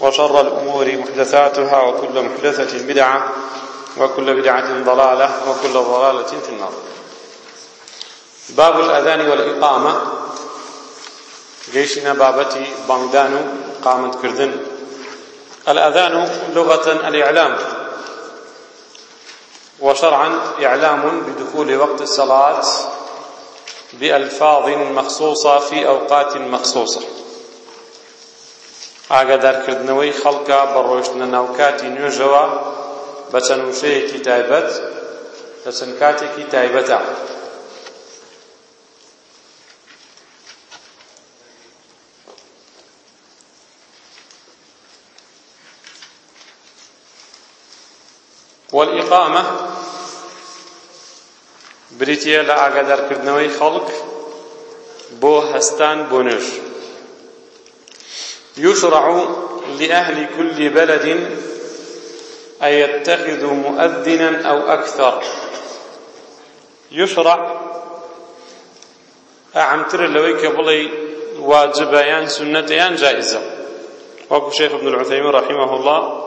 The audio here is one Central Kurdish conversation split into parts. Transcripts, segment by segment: وشر الأمور محدثاتها وكل محدثة بدعة وكل بدعة ضلالة وكل ضلالة في النار باب الأذان والإقامة جيشنا بابتي بانغدان قامت كردن الأذان لغة الإعلام وشرعا إعلام بدخول وقت الصلاة بألفاظ مخصوصة في أوقات مخصوصة ئاگادارکردنەوەی خەڵکە بە ڕۆیشتنە ناوکاتی نوێژەوە بە چەند وشەیەکی تایبەت لە چەند کاتێکی تایبەتە والإقامة بريتيا لأعقدر كردنوي خلق بو هستان بو نوش يشرع لأهل كل بلد أن يتخذوا مؤذنا أو أكثر يشرع أعمتر لويك بلي واجبيان سنتيان جائزة وكو شيخ ابن العثيمين رحمه الله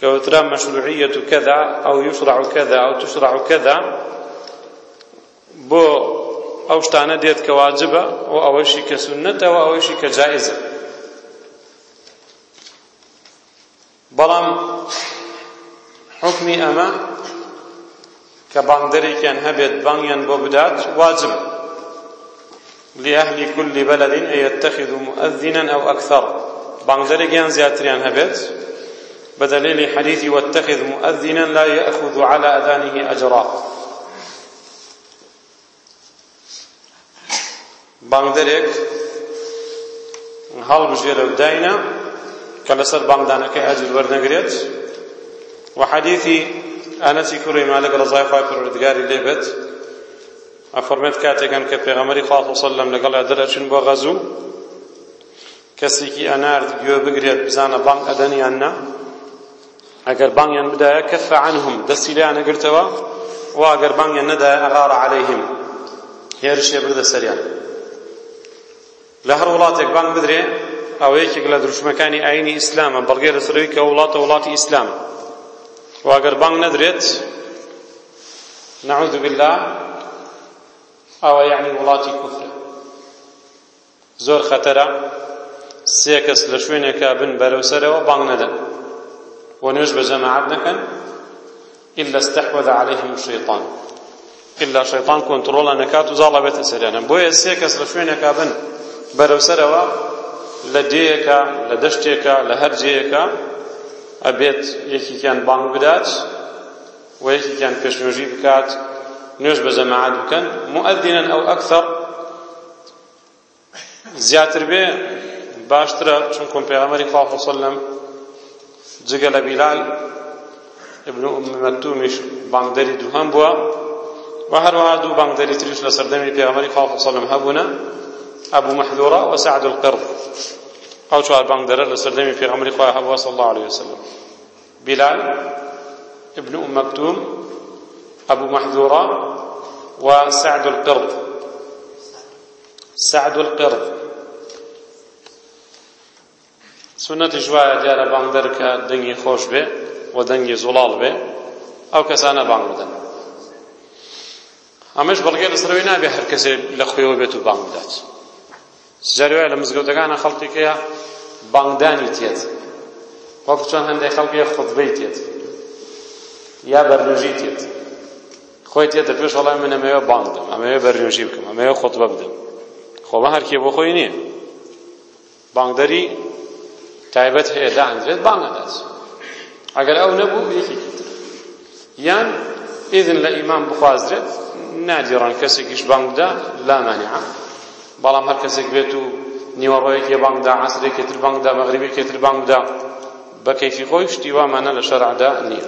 كوترا مشروعية كذا أو يشرع كذا أو تشرع كذا بو أو شتانا ديت كواجبة وأوشي كسنة وأوشي كجائزة بەڵام حکمی ئەمە کە بانگدەرێکیان هەبێت بانگیان بۆ بدات واجب لأهل كل بلد أن يتخذوا مؤذنا أو أكثر بانگدەرێکیان زیاتریان هەبێت بدليل حديث واتخذ مؤذنا لا يأخذ على أذانه أجرا بانگدەرێک هەڵبژێرە و داینە کە لەسەر بامدانەکەی ئەجر وەرنەگرێت و حەدیثی ئەنەسی کوڕی مالک ڕزای خوای پەروەردگاری لێبێت ئەفەرمێت کاتێکن کە پێغەمەری خوا سەلەم لەگەڵا دەرەچن بۆ غەزوو کەسێکی ئەنارد گوێ بگرێت بزانە بانگ ئەدەنیان نا ئەگەر بانگیان بدایە کەف عنهم دەستی لێیان نەگرتەوە و ئەگەر بانگیان نەدایە ئەغار عەلەیهم هێرشێ بردە سەریان لە هەر وڵاتێک بانگ بدرێ ئەو یەکێک لە دروشمەکانی ئاینی ئیسلامە بەڵگەی لەسەرەوەی کە وڵاتە وڵاتی ئیسلام واگەر بانگ نەدرێت نەعوذ بالله ئەوە یعنی وڵاتی کوفرە زۆر خەتەرە سێ کەس لە شوێنێکە بن بەرەوسەرەوە بانگ نەدەن و نوێژ بە جەماعەت نەکەن إلا استحوذ عليهم الشيطان إلا شيطان كنترۆڵە نەکات و زاڵە بێتە سەریانە بۆیە سێ کەس لە شوێنێکە بن بەرەوسەرەوە لە دێیەکە لە دەشتێکە لە هەرجەیەکە ئەبێت یەکیان بانگ بدات و یەکیان پێشنۆژی بکات نوێژ بە جەماعات بکەن مؤذنن ئەو ئەکثر زیاتر بێ باشترە چونکە پێغەمبەری خوا وسلم جگە لە بیلال ابن ئوم مەکتومیش بانگدەری دووهەم بووە و هەروەها دوو بانگدەری تریش لە سەردەمی پێغەمبەری خوا وسلم هەبوونە أبو محذورة وسعد القرض أو شو أربعة درر لسردمي في غمر إخوة صلى الله عليه وسلم بلال ابن أم مكتوم أبو محذورة وسعد القرض سعد القرض سنەتی جوایە دیارە بانگدەر کە دەنگی خۆش بێ و دەنگی زوڵاڵ بێ ئەو کەسانە بانگ بدەن ئەمەش بەڵگەی لەسەرەوەی نابێ هەر کەسێ لە خۆیەوە بێت و بانگ بدات جارێ لە مزگەوتەکانە خەڵکێکەیە بانگدانی تێت وەک چۆن هەندێک خەڵکیە خودبەی تێت یا بەرنوژی تێت خۆی تێت دەپێش وەڵام من ئەمەوێ بانگ دەم ئەمەوێ بەرنوژی بکەم ئەمەوێ خودبە بدەم خۆبە هەرکێ بۆ خۆی نییە بانگدەری تایبەت هەیە داهەندرێت بانگەدات ئەگەر ئەو نەبوو بریخی تر یان ئذن لە ئیمان بخوازرێت نادیڕان کەسێکیش بانگ بدا لا مانعە بەڵام هەر کەسێک بێت و نیوەڕۆیەکی بانگدا عەسرێکی تر بانگدا مەغریبێکی تر بانگدا بە کەیفی خۆی شتی وامانە لە شەرعدا نییە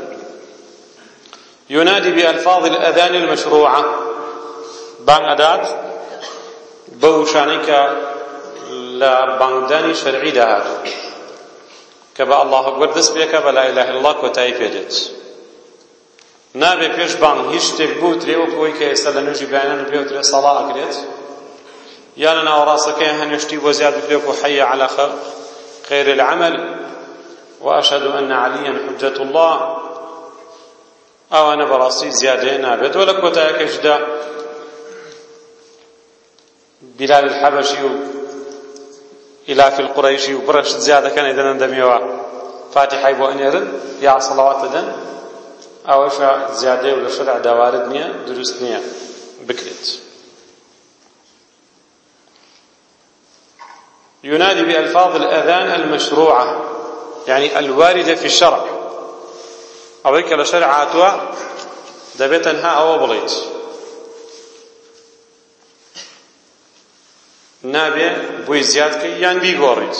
ينادي بألفاظ الأذان المشروعة بان أداد بوشانك لبانداني شرعي دهات كبا الله أكبر دس بيك بلا إله الله كتاي بيدت نابێ پێش بانگ هیچ شتێک بوو ترێ وەکەوەی کە ئێستا لە نوێژی بەیانان بێ ترێ سەڵا ئەکرێت یان ناوەڕاستەکەیان هەنوشتی بۆ زیاد بکرێ بۆ حەیە على خیر العمل وأشهد أن عليا حجة الله أو أنا براسي زيادة نابت ولك وتأكش دا بلال الحبشي إلى في القريشي وبرش زيادة كان إذا ندميوا فاتحة بو أنيرن يا صلوات دن أو إيش زيادة ولا شرع دوارد نية دروس نية بكرت ينادي بألفاظ الأذان المشروعة يعني الواردة في الشرع أولئك لشرع عاتوا دبت انها أو بليت نابێ بۆی زیادکە یان بیگۆڕیت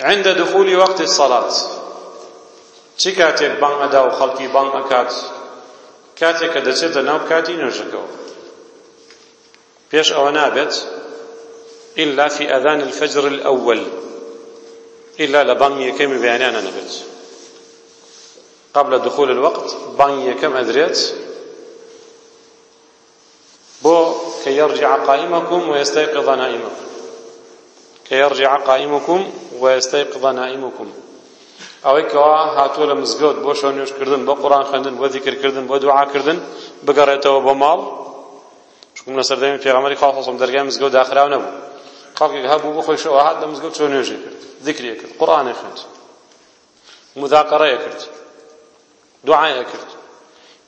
عند دخول وقت الصلاة چی کاتێک بانگ ئەدا و خەڵکی بانگ ئەکات کاتێک کە دەچێتە ناو کاتی نوێژەکەەوە پێش ئەوە نابێت إلا في أذان الفجر الأول إلا لبان يكم بيانانا نبت قبل دخول الوقت بان يكم أدريت بو كي يرجع قائمكم ويستيقظ نائمكم كي يرجع قائمكم ويستيقظ نائمكم ئەوەی کەوا هاتووە لە مزگەوت بۆ شەو نوێشکردن بۆ قڕان خوێندن بۆ دیکردکردن بۆ دوعاکردن بگەڕێتەوە بۆ ماڵ چون سردەمی پێغەمبەری خوا صلی دەرگای مزگەوت داخراو نەبوو خەڵکێک هەبوو بۆ خۆی شەوە هات لە مزگەوت چۆ نوێژێ کرد ذکرێ کرد قورآنێ خوێند مذاکەڕەیە کرد دوعایە کرد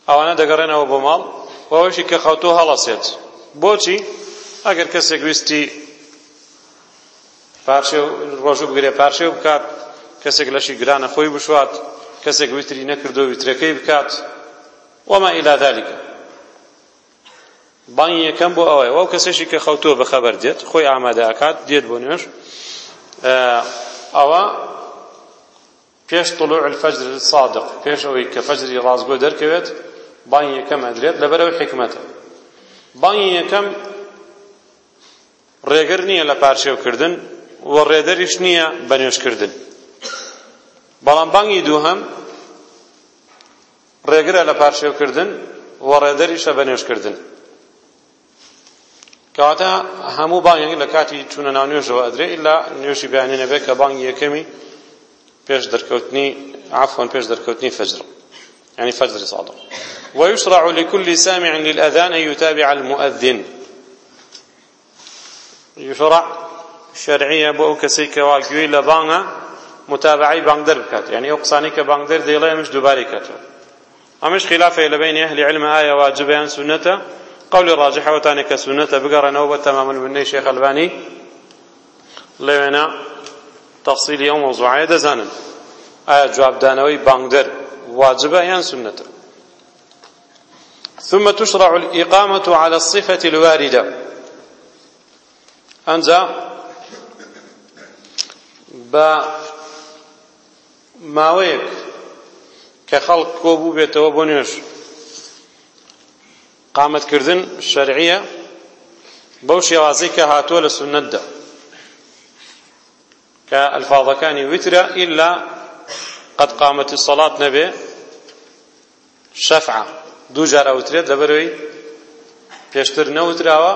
ئەوانە دەگەڕێنەوە بۆ ماڵ و ئەوەشی کە خەوتۆ هەڵەسێت بۆچی ئەگەر کەسێک ویستی پارشێ ڕۆژ بگرێ پارشێ بکات کەسێک لەشی گرانە خۆی بشوات کەسێک ویتری نەکردو ویترەکەی بکات وما إلى ذلك بانگی یەکەم بۆ ئەوەیە ئەو کەسێکی کە خەوتووە بەخەبەر دێت خۆی ئامادە ئاکات دێت بۆ نوێژ ئەوە پێش طلوع الفجر صادق پێش ئەوەی کە فەجری ڕازگۆ دەرکەوێت بانگی یەکەم ئەدرێت لەبەر ئەوەی حکمەتە بانگی یەکەم ڕێگر نییە لە پارشێوکردن و ڕێدەریش نییە بە نوێژکردن بەڵام بانگی دووهەم ڕێگرە لە پارشێوکردن و ڕێدەریشە بە نوێژکردن کەواتە هەموو بانگێک لە کاتی چوونە ناو نوێژەوە ئەدرێ ئللا نوێژی بەیانێ نەبێت کە بانگی یەکەمی پێش دەرکەوتنی عفوان پێش دەرکەوتنی فەجر يعني فجر صادق ويشرع لكل سامع للأذان أن يتابع المؤذن يشرع شرعية بو كسيك واقوي لبانا متابعي بانقدر بكات يعني أقصاني كبانقدر ديلا مش دوباري كاتو أمش خلافه لبين أهل علم آية واجبة عن سنته قول راجح وتانك سنة بقرن أو تماما من شيخ الباني لەوێنە تەفسیلی ئەو مۆزوعایە دەزانن ئایا جوابدانەوەی بانگدەر واجبە یان سنەتە ثم تشرع الإقامة على الصفة الواردة أنجا با ماويك كخلق كوبو بيتو بونيش قامتکردن شەرعیە بەو شێوازەی کە هاتووە لە سنەتدا کە ئەلفاظەکانی وترە ئیلا قەت قامەتی سەڵات نەبێ شەفعە دوو جار ئەوترێت لەبەرەوەی پێشتر نەوتراوە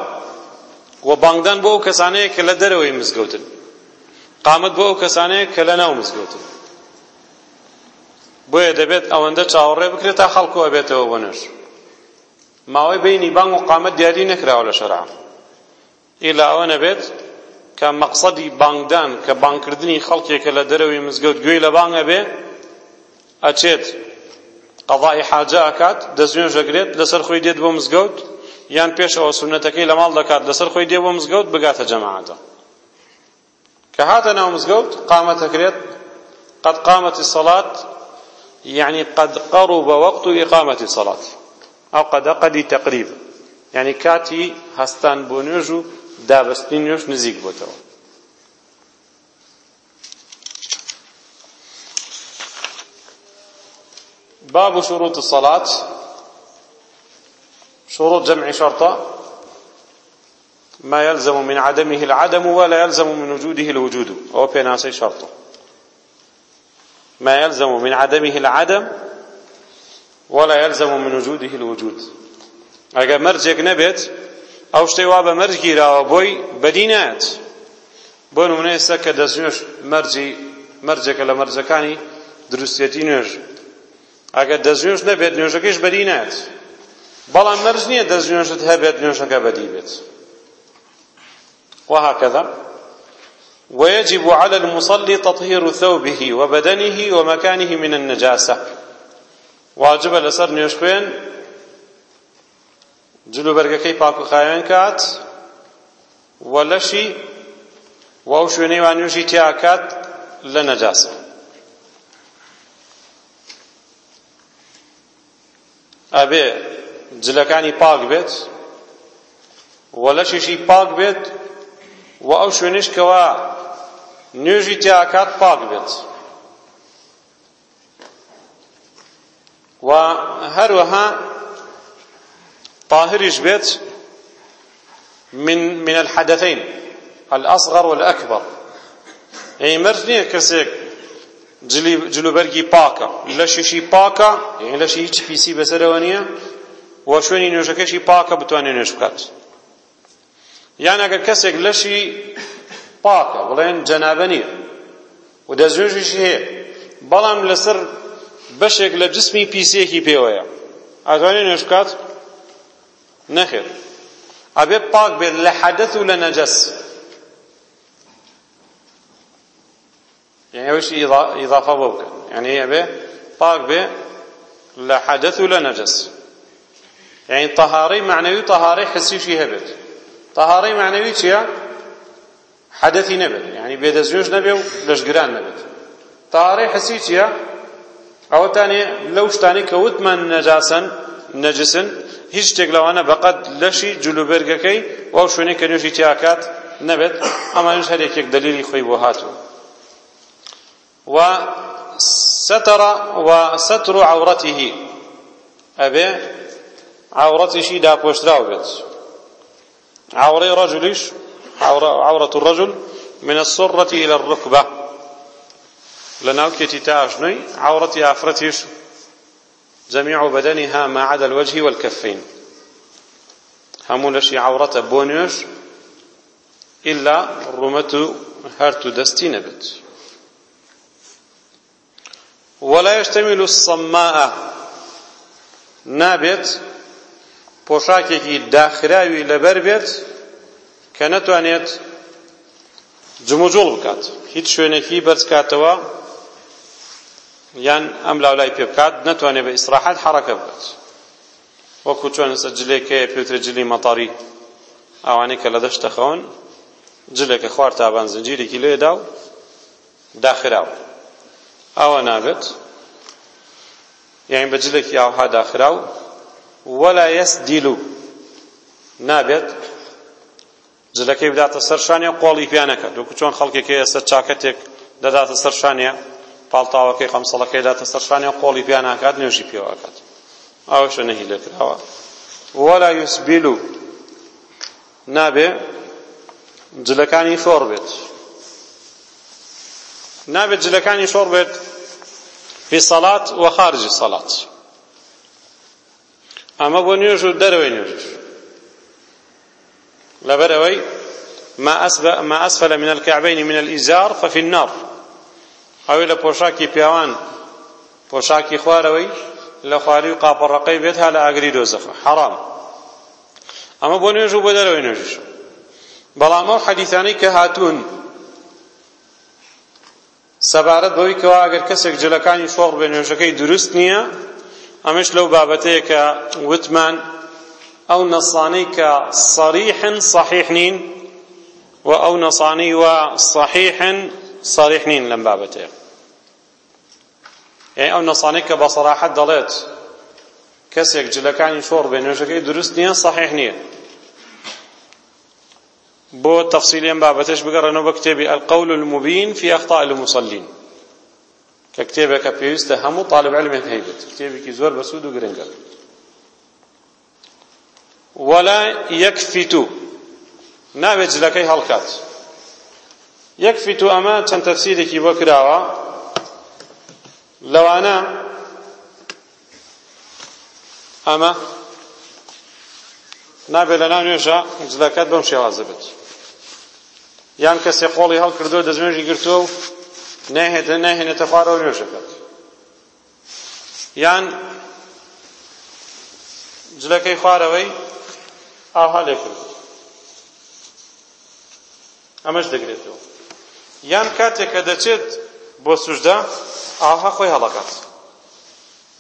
و بانگدان بۆ ئەو کەسانەیە کە لە دەرەوەی مزگەوتن قامت بۆ ئەو کەسانەیە کە لە ناو مزگەوتن بۆیە دەبێت ئەوەندە چاوەڕێ بکرێت تا خەڵکو ئەبێتەوە بۆ نەش ماوەی بینی بانگ و قامت دیاری نەکراوە لە شەرع ئیلا ئەوە نەبێت کە مەقسەدی بانگدان کە بانگکردنی خەڵکێکە لە دەرەوەی مزگەوت گوێی لە بانگە بێ ئەچێت قەضای حاجە ئەکات دەستێژەگرێت لەسەر خۆی دێت بۆ مزگەوت یان پێشەوە سونەتەکەی لە ماڵ دەکات لەسەر خۆی دێ بۆ مزگەوت بگاتە جەماعەتە کە هاتە ناو مزگەوت قامەتەکرێت قد قامت الصلاة يعني قد قرب وقت إقامة الصلاة ئەو قەدە قەدی تەقریب یعنی کاتی هەستان بۆ نوێژ و دابەستی نوێژ نزیک بۆتەوە باب شروط الصلاة شروط جمع شرطة ما يلزم من عدمه العدم ولا يلزم من وجوده الوجود أو بيناسي شرطه ما يلزم من عدمه العدم ولا يلزم من وجوده الوجود اگر مرجك نبت او شتي وابا مرجي راو بوي بدينات بۆ نمونە ئێستا کە دەستنوێش مەرجی مەرجەکە لە مەرجەکانی دروستێتی نوێژ ئەگە دەستنوێش نەبێت نوێژەکەش بەدی نات بەڵام مەرج نییە دەستنوێژت هەبێت نوێژەکە بەدی بێت وهكذا ويجب على المصلي تطهير ثوبه وبدنه ومكانه من النجاسة واجبە لەسەر نوێشکوێن جلوبەرگەکەی پاک و خاوێن کات وە لەشی واو شوێنەی وانوێژی تیاکات لە نەجاسە ئەبێ جلەکانی پاک بێت وە لەشیشی پاک بێت و ئەو شوێنش کەوا نوێژی تیاکات پاک بێت و هەروەها طاهریش بێت من من الحدثين الأصغر والأكبر يعني مرد نییە کەسێک جلوبەرگی پاکە لەشیشی پاکە یعنی لەشی هیچ پیسی بەسەرەوە نییە و شوێنی نوێژەکەشی پاکە بتوانێت نوێژ بکات یان ئەگەر کەسێک لەشی پاکە بڵێن جەنابە نییە و دەستنوێژیشی هەیە بەڵام لەسەر بەشێک لە جسمی پیسەیەکی پێوەیە ئەتوانێت نوێش بکات نەخێر ئەبێ پاک بێت لە حەدەث و لە نەجەس یعنی ئەوەشی ئیضافە بۆ بکەن یعنی ئەبێ پاک بێ لە حەدەث و لە نەجەس یعنی تەهارەی معنەوی و تەهارەی حسیشی هەبێت تەهارەی معنەوی چییە حەدەثی نەبێت یعنی بێدەستنوێژ نەبێ و لەشگران نەبێت تەهارەی حسی چییە ئەوەتانێ لەو شتانی کە وتمان نەجاسن نەجسن هیچ شتێک لەوانە بەقەت لەشی جلوبەرگەکەی ئەو شوێنێک کە نوێژی تیاکات نەبێت ئەمانش هەر یەکێک دەلیلی خۆی بۆ هاتوو و ستر و ستر عورته ئەبێ عورەتیشی داپۆشراو بێت عورەی ڕەجولیش عورة الرجل من السرة إلى الركبة لناو كيتي تاجني عورتي عفرتيش جميع بدنها ما عدا الوجه والكفين همونشي عورة بونيش إلا رمتو هرتو دستي نبت ولا يشتمل الصماء نابت پۆشاکێکی داخراوی لەبەر بێت کە نەتوانێت جموجوڵ بکات هیچ شوێنێکی بەرزکاتەوە یان ئەم لاولای پێ بکات نەتوانێت بە ئیسراحەت حەرەکە بکات وەکو چۆن ئێستا جلێکەیە پێوترە جلی مەتەڕی ئەوانەی کە لە دەشتە خەون جلێکە خوار تابان زنجیرێکی لێدا و داخراوە ئەوە نابێت یعنی بە جلێکی ئاوها داخراو وەلا یەس دیلو نابێت جلەکەی بداتە سەر شانە قۆڵی پیانەکە دوکو چۆن خەڵکێکی ئێستا چاکەتێک دەداتە سەر شانە پاڵتاوەکەی خەمسەڵەکەی داتە سەرشانی و قۆڵی پیا ناکات نوێژی پێوەکات ئەوەشە نەهی لێکراوە وەلا یوسبیل و نابێ جلەکانی شۆڕ بێت نابێت جلەکانی شۆڕ بێت فی سەڵات و خارجی سەڵات ئەمە بۆ نوێژ و دەرەوەی نوێژش لەبەرەوەی ما أسفل من الكعبين من الإزار ففي النار ئەوەی لە پۆشاکی پیاوان پۆشاکی خوارەوەی لە خواری و قاپەڕەقەی بێت ها لە ئاگری دۆزەخە حەرام ئەمە بۆ نوێژ و بۆ دەرەوەی نوێژش بەڵام ئەو حەدیثانەی کە هاتوون سەبارەت بەوەی کەوا ئەگەر کەسێک جلەکانی شۆڕ بە نوێژەکەی دروست نییە ئەمەش لەو بابەتەیە کە وتمان ئەو نەسانەی کە سەریحن صحیح نین و ئەو نەسانەی وە صحیحن صریح نین لەم بابەتەیە یعنی ئەو نەسانەی کە بە سەراحەت دەڵێت کەسێک جلەکانی شۆڕ بێ نوێژەکەی دروست نییە سەحیح نییە بۆ تەفسیلی ئەم بابەتش بگەڕێنەوە بە کتێبی القەول المبین فی ئەخطاء الموسەلین کە کتێبێکە پێویستە هەموو طالب علمێک هەیبێت کتێبێکی زۆر بەسوود و گرنگە ولا يكفت ناوێت جلەکەی هەڵکات یەکفیت و ئەمە چەند تەفسیرێکی بۆ کراوە لەوانە ئەمە نابێت لە ناو نوێژە جلەکەت بەم شێوازە بێت یان کەسێ قۆڵی هەڵ کردووە دەزمێژی گرتووە و نەهێتە نەهێنێتە خوارەوە نوێژەکەت یان جلەکەی خوارەوەی ئاها لێ کرد ئەمەش دەگرێتەوە یان کاتێک کە دەچێت بۆ سوژدا ئاها خۆی هەڵەکات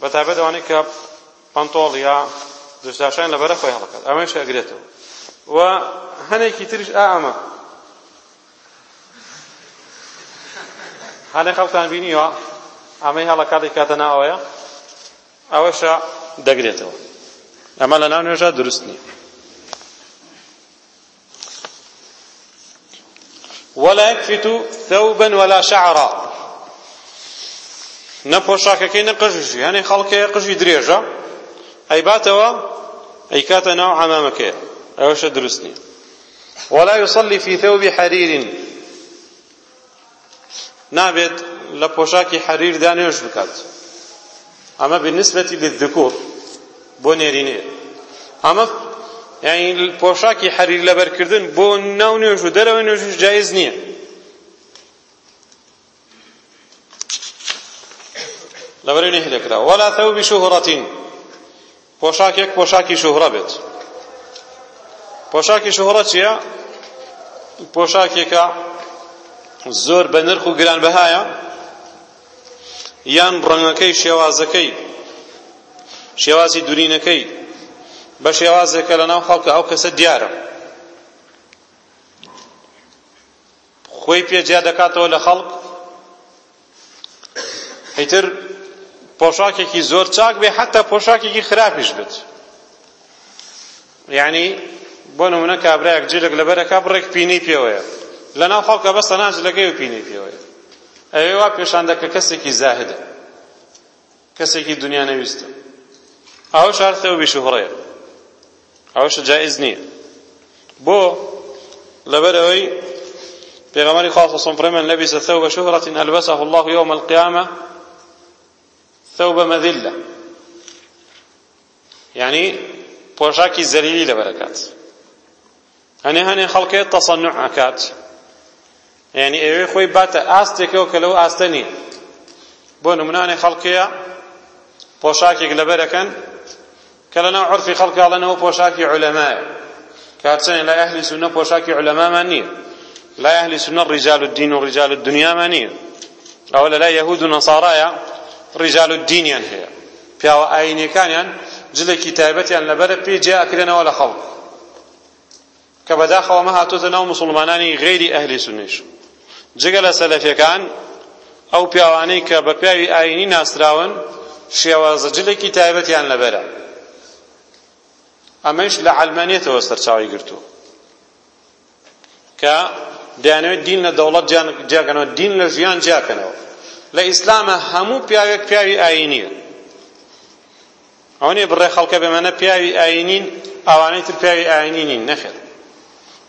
بە تایبەتوانی کە پەنتۆڵ یا دشداشان لەبەرە خۆی هەڵەکات ئەمەش ئەگرێتەوە و هەنێکی ترش ئا ئەمە هەنێک خەڵتان بینیوە ئەمەی هەڵەکاتی کاتە ناوەیە ئەوەشە دەگرێتەوە ئەمە لە ناو نوێژە دروست نییە ولا يكفت ثوبا ولا شعرا نە پۆشاکەکەی نە قژیشی هەنێ خەڵکەیە قژی درێژە ئەیباتەوە ئەیکاتە ناو حەمامەکەیە ئەوەشە دروست نیە ولا يصلي في ثوب حرير نابێت لە پۆشاکی حەریر دانێژ بکات ئەمە بنسبەتی للذکور بۆ نێرینێ ئەمە یعنی پۆشاکی حەریر لەبەرکردن بۆ ناو نوێژ و دەرەوە نوێژش جایز نییە لەبەرەوەی نەهێدەکرا وەلا ثەوبی شوهرەتین پۆشاکێک پۆشاکی شوهرە بێت پۆشاکی شوهرە چییە پۆشاکێکە زۆر بە نرخ و گرانبەهایە یان ڕەنگەکەی شێوازەکەی شێوازی دورینەکەی بە شێوازێکە لەناو خەڵکە ئەو کەسە دیارە خۆی پێجیا دەکاتەوە لە خەڵک هیتر پۆشاکێکی زۆر چاک بێ حتا پۆشاکێکی خراپیش بێت یعنی بۆ نمونە کابرایەک جلک لەبەرەکە بڕێک پینەی پێوەیە لەناو خەڵکە بەستە نان جلەکەی و پینەی پێوەیە ئەوێ وا پێشان دەکە کەسێکی زاهدە کەسێکی دنیا نەویستە ئەوە شارتەوە بیشوهڕەیە ئەوەش جائز نییە بۆ لەبەر ئەوەی پێغەمەری خاڵ سەسم فرەمەن لەبیسە ثەوبە شوهرەتین ئەلبەسەه الله یوم القیامە ثوب مذلة يعني پۆشاکی زەریری لەبەرەکات هەنێ هەنێ خەڵکێت تەسەنوع ئەکات یعنی ئێوەی خۆی باتە ئاستێکەوە کە لەو ئاستە نیە بۆ نمونانێ خەڵکەیە پۆشاکێک لەبەرەکەن کە لەناو عرفی خەڵکاڵەنەوە پۆشاکی عولەمایە کاتچەنێ لای ئەهلی سونە پۆشاکی عولەمامان نییە لای ئەهلی سونە ڕیجال الدین و ڕیجال الدنیامان نییە ئەوە لەلای یەهود و نەساڕایە ڕیژال و دینیان هەیە پیاوە ئاینیەکانیان جلێکی تایبەتیان لەبەرە پێجێ ئەکرێنەوە لە خەڵک کە بەداخەوە مە هاتوتە ناو مسلمانانی غێری ئەهلی سونیش جگە لە سەلەفیەکان ئەو پیاوانەی کە بە پیاوی ئاینی ناسراون شێوازە جلێکی تایبەتیان لەبەرە ئەمەش لە عەلمانیەتەوە سەرچاوی گرتووە کە دەیانەوێت دین لە دەوڵەت جیاکەنەوە دین لە ژیان جیاکەنەوە لە ئیسلامە هەموو پیاوێک پیاوی ئاینیە ئەوەنێ بڕێ خەڵکە بێمەنە پیاوی ئاینین ئەوانەی تر پیاوی ئاینینین نەخێت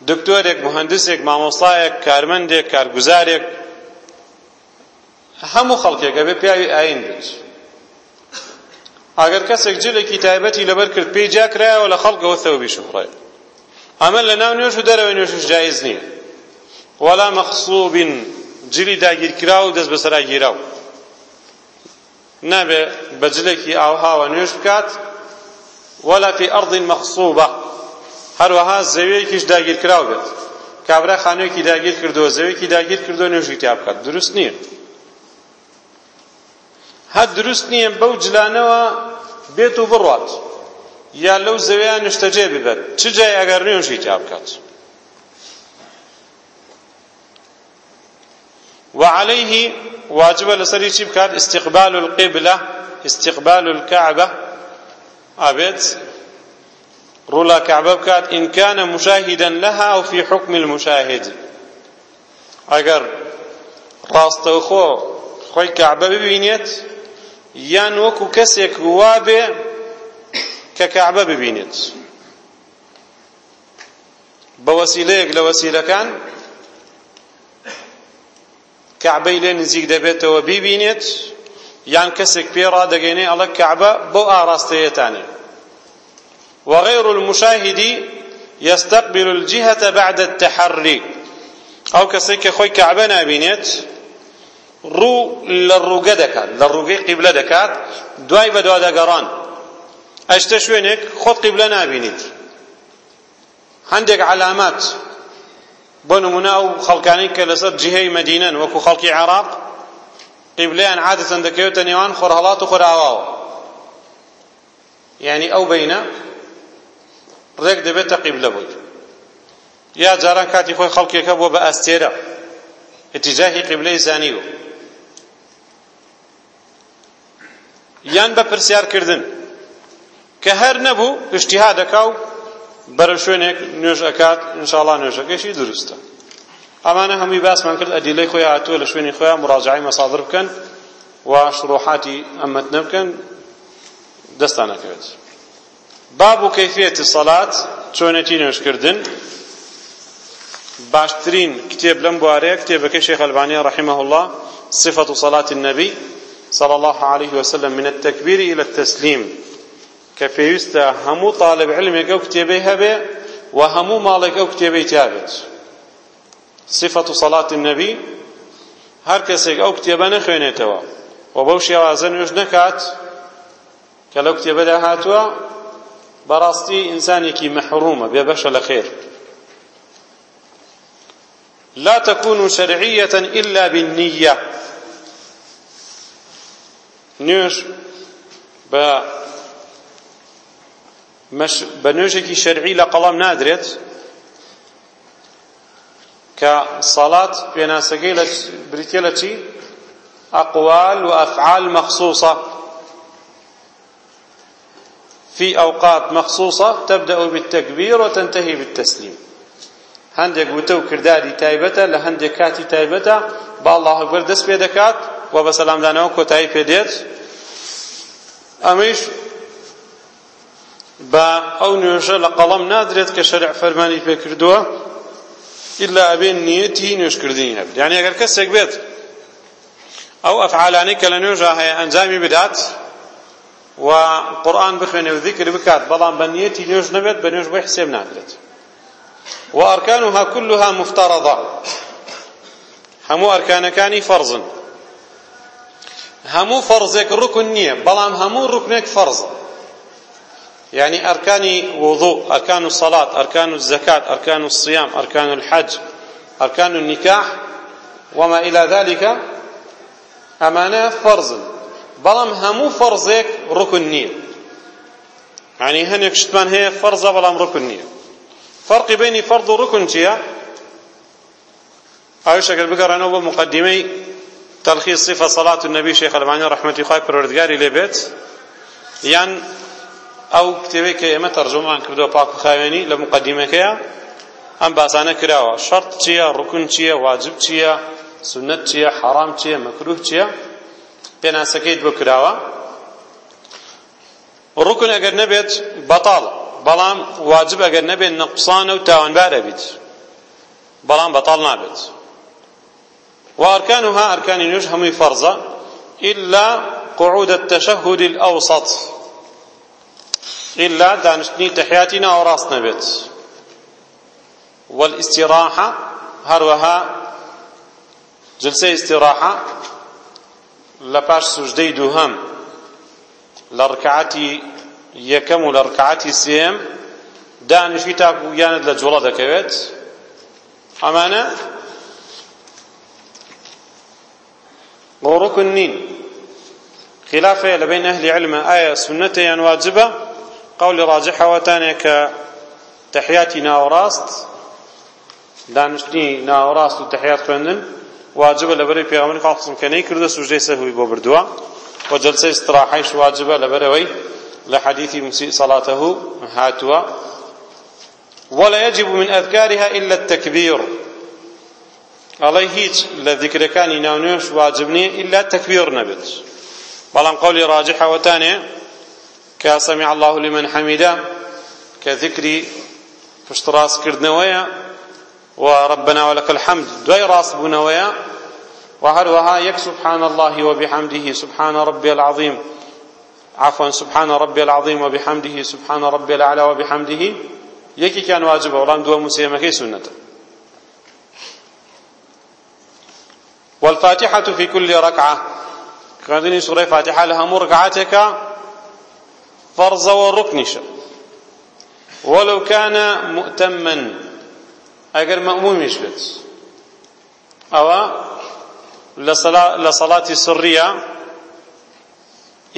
دکتۆرێک مهندسێک مامۆستایەک کارمەندێک کارگوزارێک هەموو خەڵکێکە بێ پیاوی ئاین بێت ئەگەر کەسێک جلێکی تایبەتی لەبەر کرد پێی جاکرایەوە لە خەڵکەوە تەوبی شوڕێ ئەمە لە ناو نوێژ و دەرەوە نوێژش جایز نییە وەلا مەخصوب جلی داگیرکرا و دەست بەسەرا گیرا و نابێ بە جلێکی ئاوهاوە نوێش بکات وەلا فی ئەڕضی مەخسووبە هەروەها زەویەکیش داگیرکراو بێت کابرا خانوویەکی داگیر کردووە زەویەکی داگیر کردووە نوێژی تیا بکات دروست نییە هەر دروست نییە بەو جلانەوە بێت و بڕوات یا لەو زەویان نیشتەجێ ببێت چ جای ئەگەر نوێژی تیا بکات وعليه واجب لسري چی بکات استقبال القبلة استقبال الكعبة أبيت رولا كعبة بكات إن كان مشاهدا لها أو في حكم المشاهد أجر راستەوخۆ خۆی کەعبە ببینێت یان وەکو کەسێک وابێ کە کەعبە ببینێت بە وەسیلەیەک لە وەسیلەکان کەعبەی لێ نزیک دەبێتەوە بیبینێت یان کەسێک پێ ڕادەگەینێ ئەڵە کەعبە بەو ئاڕاستەیەتانێ وغير المشاهد يستقبل الجهة بعد التحري ئەو کەسێک کە خۆی کەعبە نابینێت ڕوو لە ڕووگە دەکات لە ڕووگەی قیبلە دەکات دوای بە دوادەگەڕان ئەشتە شوێنێک خۆت قیبلە نابینیت هەندێک علامات بۆ نمونە ئەو خەڵکانەی کە لەسەر جیهەی مەدینەن وەکو خەڵکی عێراق قیبلەیان عادەتەن دەکەوێتە نێوان خۆرهەڵات و خۆرئاواوە یعنی ئەو بەینە ڕێک دەبێتە قیبلە بووی یا جاران کاتی خۆی خەڵکێکە بۆ بە ئەستێرە ئتیجاهی قیبلەی زانی بوو یان بە پرسیارکردن کە هەر نەبوو ئشتیها دەکا و بەرە شوێنێک نوێژ ئەکات انشاءڵا نوێژەکەشی دروستە ئەمانە هەمووی باسمان کرد ئەدیلەی خۆی هاتووە لە شوێنی خۆیان مڕاجعی مەسادر بکەن و شروحاتی ئەمەت نەبکەن دەستان نەکەوێت باب و کەیفیەتی سەڵات چۆنەتی نوێژکردن باشترین کتێب لەم بوارەیە کتێبەکەی شێخ ئەلبانی رحمه الله صفة صلاة النبي صلى الله عليه وسلم من التكبير إلى التسليم کە پێویستە هەموو تاالب علمێک ئەو کتێبەی هەبێ و هەموو ماڵێک ئەو کتێبەی تیابێت صفەت و سەڵاتی نەبی هەر کەسێک ئەو کتێبە نەخوێنێتەوە و بەو شێوازە نوێژ نەکات کە لەو کتێبەدا هاتووە بەڕاستی ئینسانێکی مەحرومە بێبەشە لە خێر لا تكون شرعية إلا بالنية نوش بە بە نوێژێکی شەرعی لە قەڵام نادرێت کە سەڵات پێناسەکەی لە بریتە لە چی ئەقوال و ئەفعال مەخصوصة في أوقات مخصوصة تبدأ بالتكبير وتنتهي بالتسليم هەندێک وتە و کردداری تایبەتە لە هەندێک کاتی تایبەتە با الله گوەر دەست پێ دەکات و بە سەلامدانەوە کۆتایی پێدێت ئەمەش با ئەو نوێژە لە قەڵەم نادرێت کە شەرع فەرمانی پێکردووە ئیلا ئەبێ نیەتی نوێژکردنی هەبێت یعنی ئەگەر کەسێک بێت ئەو ئەفعالانەی کە لە نوێژە هەیە ئەنجامی بدات و قورآن بخوێنێ و ذیکر بکات بەڵام بە نیەتی نوێژ نەبێت بە نوێژ بۆی حسێب نادرێت وأركانها كلها مفترضة همو أركان كاني فرض همو فرضك ركن نية بلام همو ركنك فرض يعني أركان وضوء أركان الصلاة أركان الزكاة أركان الصيام أركان الحج أركان النكاح وما إلى ذلك أمانة فرز بلام همو فرزك ركن نية يعني هنيك شتمان هي فرزة بلام ركن نية فرق بين فرض وركن تيا عائشة قال بقرأ أنا مقدمي تلخيص صفة صلاة النبي شيخ الألباني رحمة الله وبركاته لبيت يعني ئەو کتێبەی کە ئێمە تەرجمەمان کردووە پاک و خاوێنی لە مقدمەکەیە ئەم باسانە کراوە شەرت چییە ڕکن چییە واجب چییە سنت چییە حرام چییە مەکروه چییە پێناسەکەی بۆ کراوە ڕکن ئەگەر نەبێت بەتاڵ بەڵام واجب ئەگەر نەبێت نەقسانە و تاوانبارە بیت بەڵام بەتاڵ نابێت واركانها أركان نوش هم فرضا إلا قعود التشهد الأوسط إلا دانشتني تحياتي ناوراست نبيت والاستراحة هروها جلسة استراحة لباش سجدي دوهم لركعتي یەکەم و لە ڕکعاتی سێم دانیشی تاکو گیانت لە جوڵە دەکەوێت ئەمانە ڕۆڕکن نین خلافەیە لە بین ئەهلی علمە ئایا سنەتە یان واجبە قول راجح وتاني ك تحياتي ناوراست دانشتني ناوراست وتحيات خوندن واجبه لبري پیغمبر خاصم کنه کرده سجده سهوی بو بردوا و جلسه استراحهش واجبه لبروي لحديث مسيء صلاته هاتوا ولا يجب من أذكارها إلا التكبير الله هيج لذكر كان ينونش واجبني إلا التكبير نبت بلان قولي راجحة وتانية کە سەمیع الله لمن حەمیدا کە ذکری پشتڕاستکردنەوەیە و ربنا ولك الحمد دوای ڕاست بوونەوەیە و هەروەها یەک سبحان الله وبحمده سبحان ربي العظيم عفوا سبحان ربي العظيم وبحمده سبحان ربي الأعلى وبحمده يكي كان واجبه ولام دو مسلمة كي سنة والفاتحة في كل ركعة كان سورة فاتحة لها مرقعتك فەرزە و ڕکنیشە وەلو کانە مؤتەممەن ئەگەر مەمومیش بێت ئەوە لە سەڵاتی سڕیە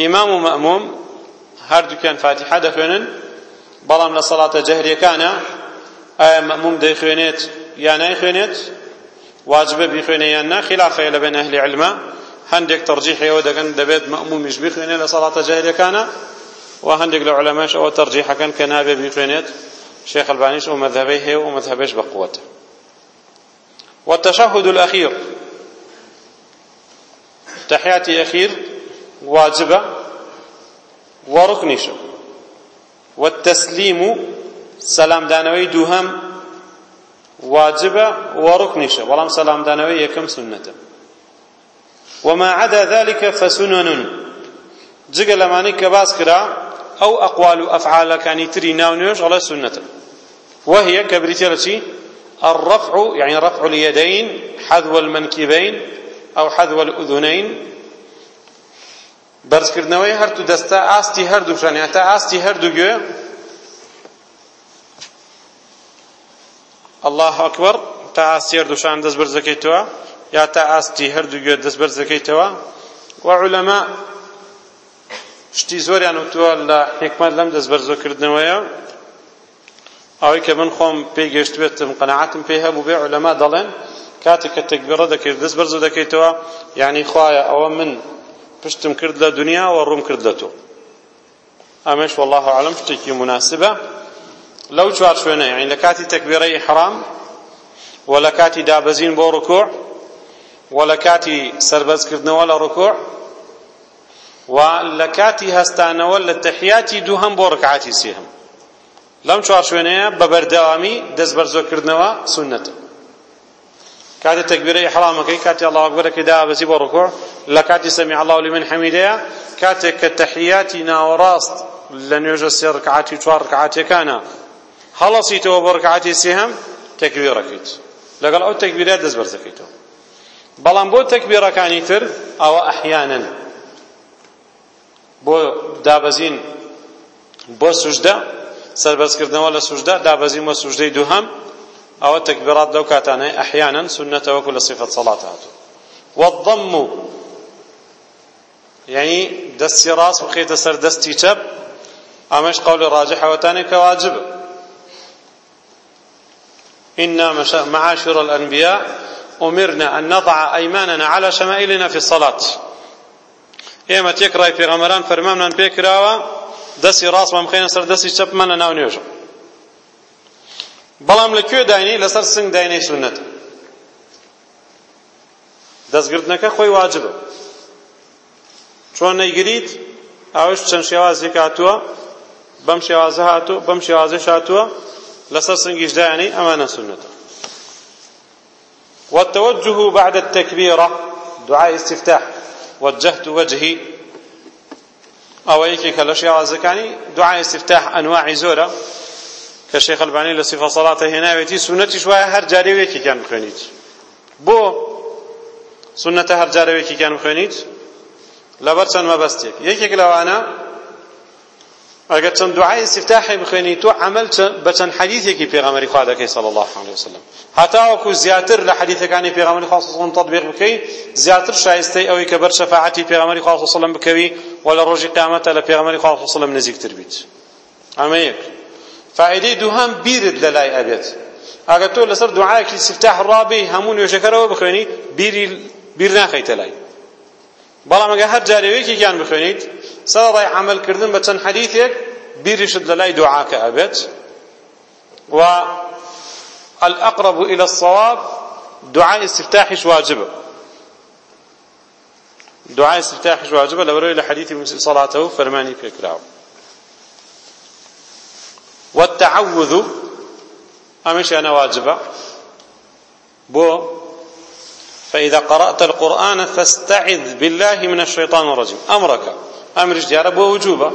ئیمام و مەموم هەردووکیان فاتیحە دەخوێنن بەڵام لە سەڵاتە جەهریەکانە ئایا مەموم دەیخوێنێت یا نایخوێنێت واجبە بیخوێنێ یان نا خلافەیە لەبێن ئەهلی علمە هەندێک تەرجیحەوە دەگەن دەبێت مەمومیش بیخوێنێ لە سەڵاتە جەهریەکانە وهندق لعلماش أو ترجيح كان كنابي بيتوينت شيخ البانيش ومذهبيه هي ومذهبيش بقوته والتشهد الأخير تحياتي أخير واجبة وركنش والتسليم سلام دانوي دوهم واجبة وركنش ولم سلام دانوي يكم سنة وما عدا ذلك فسنن جگە لەمانی کە باس کرا ئەو ئەقوال و ئەفعالەکانی تری ناو نوێژ ئەڵە سنەتە وهي كبريتيرا شي الرفع يعني رفع اليدين حذو المنكبين أو حذو الأذنين بەرزکردنەوەی هەردوو دەستە ئاستی هەردووشان تا ئاستی هەردوو گوێ الله ئەکبەر تا ئاستی هەردووشان دەست بەرزەکەیتەوە یا تا ئاستی هەردوو گوێ دەست بەرزەکەیتەوە وعلەما شتی زۆریان وتووە لە حکمت لەم دەست بەرزۆکردنەوەیە ئەوەی کە من خۆم پێیگەشت بێتم قەنەعاتم پێی هەبوو بێ عولەما دەڵێن کاتێک کە تەکبیرە دەکرد دەست بەرزۆ دەکەیتەوە یعنی خوایە ئەوە من پشتم کرد لە دنیا و ڕوم کرد لە تۆ ئەمەش والله عالم شتێکی مناسبە لەو چوار شوێنە یعنی لە کاتی تەکبیرەی حرام و لە کاتی دابەزین بۆ ڕکوع و لە کاتی سربەزکردنەوە لە ڕکوع و لە کاتی هەستانەوە لە تەحیاتی دوو هەم بۆ ڕکعاتی سێ هەم لەم چوار شوێنەیە بە بەردەوامی دەست بەرزۆکردنەوە سونەتە کاتێک تەکبیرەی حرامەکەی کاتی ئەڵڵاهو ئەکبەرەکەی دابەزی بۆ ڕکوع لە کاتی سەمیع ئەڵڵاهو لمن حەمیدەیە کاتێک کە تەحیاتی ناوەڕاست لە نوێژە سێ ڕکعاتی چوار ڕکعاتیەکانە هەڵەسیتەوە بۆ ڕکعاتی سێ هەم تەکبیرەکەیت لەگەڵ ئەو تەکبیرە دەست بەرزەکەیتەوە بەڵام بۆ تەکبیرەکانی تر ئەوە ئەحیانەن بۆ دابەزین بۆ سوژدە سەربەرزکردنەوە لە سوژدە دابەزین بۆ سوژدەی دووهەم ئەوە تەکبیرات لەو کاتانەی ئەحیانا سنەتەوە وەکو لە صیفەت سەڵات هاتوو والضم یعنی دەستی ڕاست بخێتە سەر دەستی چەپ ئەمەش قەولی ڕاجحەوەتانێک کە واجبە إنا معاشر الأنبياء أمرنا أن نضع أيماننا على شمائلنا في الصلاة ئێمە تێکڕای پێغەمەران فەرمانمان پێکراوە دەستی ڕاستمان بخەینە سەر دەستی چەپمان لە ناو نوێژە بەڵام لەکوێ داینەی لەسەر سنگ داینەی سونەت دەستگرتنەکە خۆی واجبە چۆن نەیگریت ئەوش چەند شێوازێک هاتووە بەم شێوازە هاتوو بەم شێوازەش هاتووە لەسەر سنگیش دایانی ئەمانە سونەتە والتوجه بعد التكبيرة دعاء استفتاح وجهت وجهي او يكي كلش يا عزكاني دعاء استفتاح انواع زوره كشيخ الباني لصفه صلاته هنا ويتي سنتي شويه هر جاري ويكي كان بخنيت بو سنته هر جاري ويكي كان بخنيت لبرچن مبستيك يكي كلوانا ئەگەر چەند دوعای استفتاحی بخوێنی تۆ عمل بە چەند حەدیثێکی پێغەمەری خوا دەکەی صلی الله علیه وسلم هەتا وەکو زیاتر لە حەدیثەکانی پێغەمەری خوا صلی الله تطبیق بکەی زیاتر شایستەی ئەوەی کە بەر شەفاعەتی پێغەمەری خوا صلی الله بکەوی و لە ڕۆژی قیامەتە لە پێغەمەری خوا صلی الله نزیکتر بیت ئەمە یەک فائدەی دووهەم بیرت لە لای ئەبێت ئەگەر تۆ لەسەر دوعایەکی استفتاح ڕابی هەموو نوێژەکەرەوە بخوێنی بیری بیر ناخەیتە لای بەڵام ئەگەر هەر جارێوەیەکیان بخوێنیت سەڵای عملکردن بە چەند حەدیثێک بیریشت لە لای دوعاکە ئەبێت و الأقرب إلى الصواب دعاء استفتاحش واجبة دعاء استفتاحش واجبة لو رأي لحديث صلاته فرماني في كلاو والتعوذ أمشي أنا واجبة بو فإذا قرأت القرآن فاستعذ بالله من الشيطان الرجيم أمرك ئەمریش دیارە بۆ وجوبە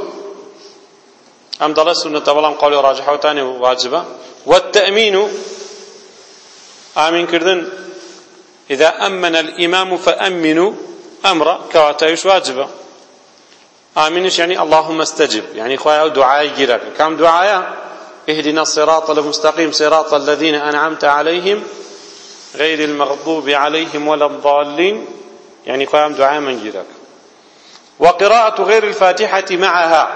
ئەم دەڵە سنەتە بەڵام قوڵی ڕاجحەوتانی و واجبە والتأمین و ئامینکردن إذا أمن الإمام فأمنوا أمر كواتايش واجبة آمنش يعني اللهم استجب يعني خوايا دعاء جيرك كم دعاء اهدنا الصراط المستقيم صراط الذين أنعمت عليهم غير المغضوب عليهم ولا الضالين يعني خوايا دعاء من جيرك وقراءة غير الفاتحة معها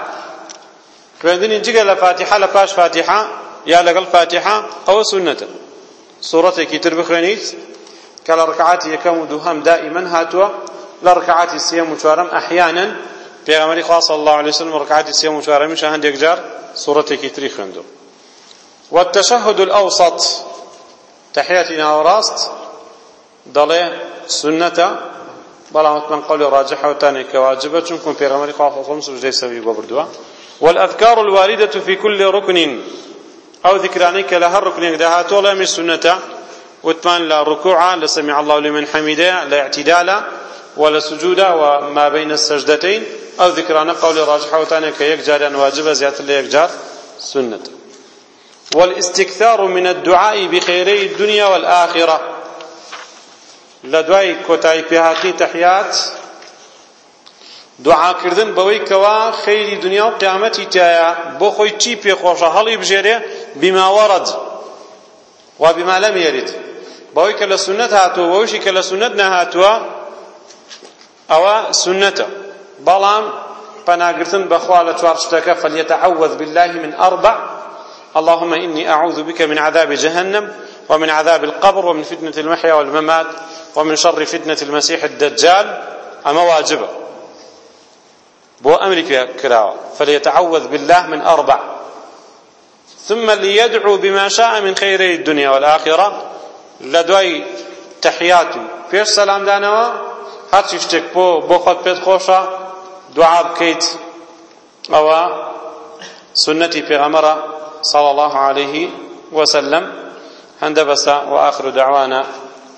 خوێندنی جگە لە فاتحە لە پاش فاتحە یا لەگەڵ فاتحە ئەوە سنەتە سوڕەتێکی تر بخوێنیت کە لە ڕکعاتی یەکەم و دووهەم دائیمەن هاتووە لە ڕکعاتی سێم و چوارەم ئەحیانەن پێغەمەری خوا صلی الله علیه وسلم ڕکعاتی سێم و چوارەمیش هەندێک جار سوڕەتێکی تری خوێندوە والتشهد الأوسط تحية ناوراست دڵێ سنەتە بەڵام من قولی ڕاجحەوتانێک کە واجبە چونکم پێغەمەری خواخۆم سوژدەی سەوی بۆ بردووە والأذكار الواردة في كل ركن أو ذكرانك لها الركن دها طول من السنة وتمان لا ركوع لا سمع الله لمن حمده لا اعتدال ولا سجود وما بين السجدتين أو ذكران قول راجح وتانك يكجار واجبة زيادة ليكجار سنة والاستكثار من الدعاء بخيري الدنيا والآخرة لە دوای کۆتایی پێهاتی تەحیات دوعاکردن بەوەی کەوا خەیری دنیا و قیامەتی تایە بۆ خۆی چی پێخۆشە هەڵی بژێرێ بیماوەڕەد وا بیما لەمێریت بەوەی کە لە سونەت هاتووە بەوشی کە لە سونەت نەهاتووە ئەوە سنەتە بەڵام پەناگرتن بەخوا لە چوار شتەکە فەلیەتەعەوەذ بالله من أربع اللهم إني أعوذ بك من عذاب جهنم ومن عذاب القبر ومن فتنة المحيا والممات ومن شر فتنة المسيح الدجال أما واجبة بو أمريكا كراوة فليتعوذ بالله من أربع ثم ليدعو بما شاء من خير الدنيا والآخرة لدوي تحياتي فيش سلام دانوا هاتش يشتك بو بو خد بيت خوشة دعاء بكيت أو سنتي في غمرة صلى الله عليه وسلم هندبس وآخر دعوانا